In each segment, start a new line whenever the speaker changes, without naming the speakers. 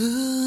திக்கு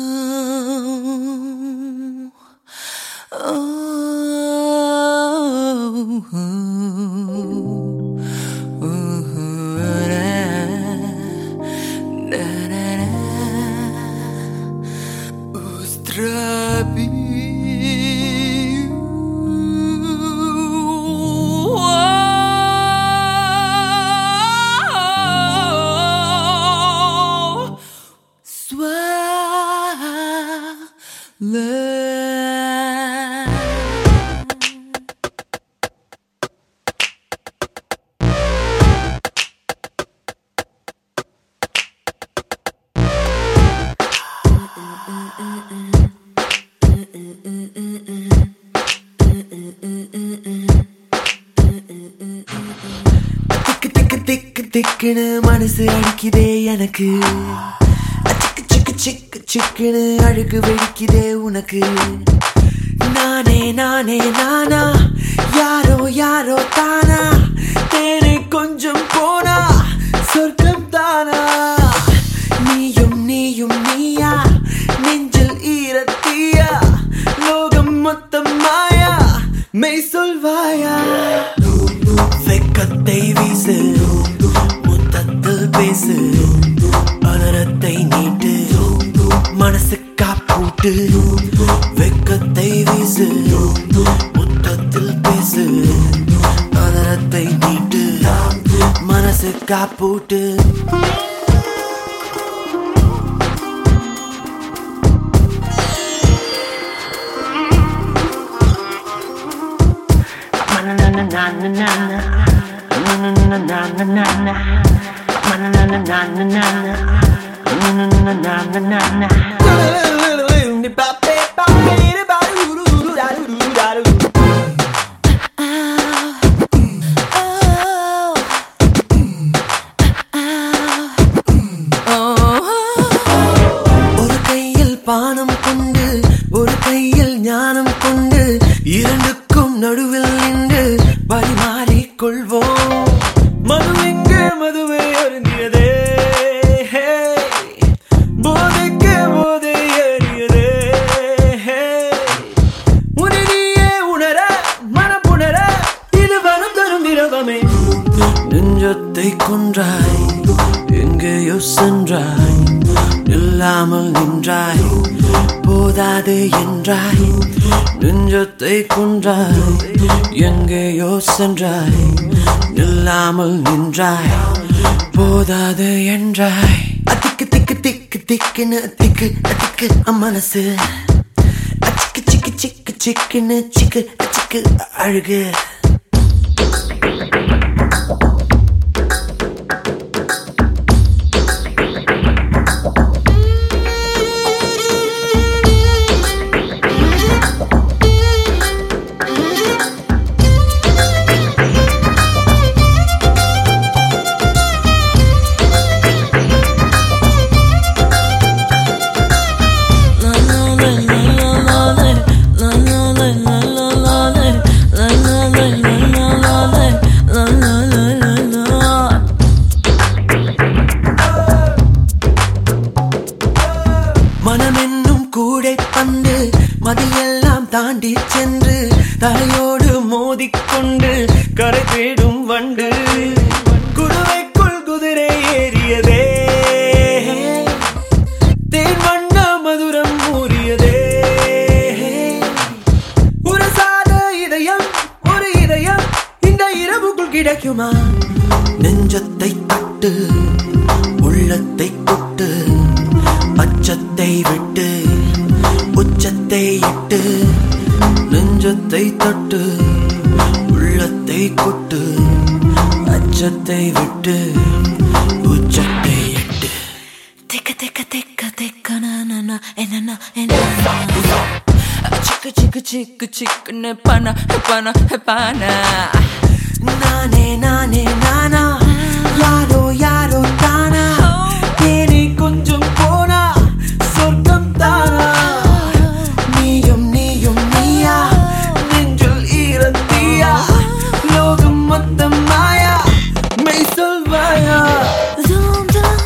திக்குன்னு மனசு அடிக்குதே எனக்கு. சிக்குன்னு அழுகு வெடிக்குதே உனக்கு. நானே நானே நானா? யாரோ யாரோ தானா? தேனை கொஞ்சம் போனா சொர்க்கம் தானா? நீயும் நீயும் நீயா? நெஞ்சில் ஈரத்தீயா லோகம் மொத்தம் மாயா? மெய் சொல்வாயா வெக்கத்தை வீசு. முத்தத்தில் பேசு. மனசு காப்பூட்டு வெக்கத்தை வீசு முத்தத்தில் பேசு அதரத்தை நீட்டு மனசு காப்பூட்டு na na na na na na எங்கேயோ சென்றாய் இல்லாமல் நின்றாய் போதாது என்றாய் நெஞ்சத்தை கொன்றாய் எங்கேயோ சென்றாய் இல்லாமல் நின்றாய் போதாது என்றாய். திக்கு திக்கு திக்கு திக்குன்னு திக்கு திக்கு மனசு. சிக்கு சிக்கு சிக்கு சிக்குன்னு சிக்கு சிக்கு அழுகு. தலையோடு மோதிக்கொண்டு கரை தேடும் வண்டு. குருவைக்குள் குதிரை ஏறியதே. தேன் வண்ண மதுரம் ஊறியதே. ஒரு சாத இதயம் ஒரு இதயம் இந்த இரவுக்குள் கிடைக்குமா? நெஞ்சத்தை தட்டு கொட்டு அச்சத்தை விட்டு உச்சத்தை
எட்டு திக்க திக்க திக்க திக்க நானா என்னன்னா என்ன சிக்கு சிக்கு சிக்கு சிக்குன்னு பண பண பண
நானே நானே நானா யாரோ யாரோ தானா சுமந்த மாயா மெய் சொல்வாயா?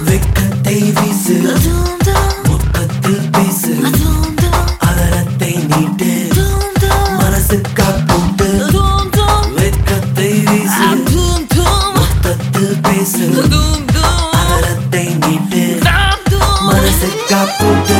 வெக்கத்தை வீசு முக்கத்தில் பேசு அகலத்தை நீட்டு
மனசு காப்பூட்டு
வெக்கத்தை வீசு முக்கத்தில் பேசு அகலத்தை நீட்டு மனசு காப்பூட்டு.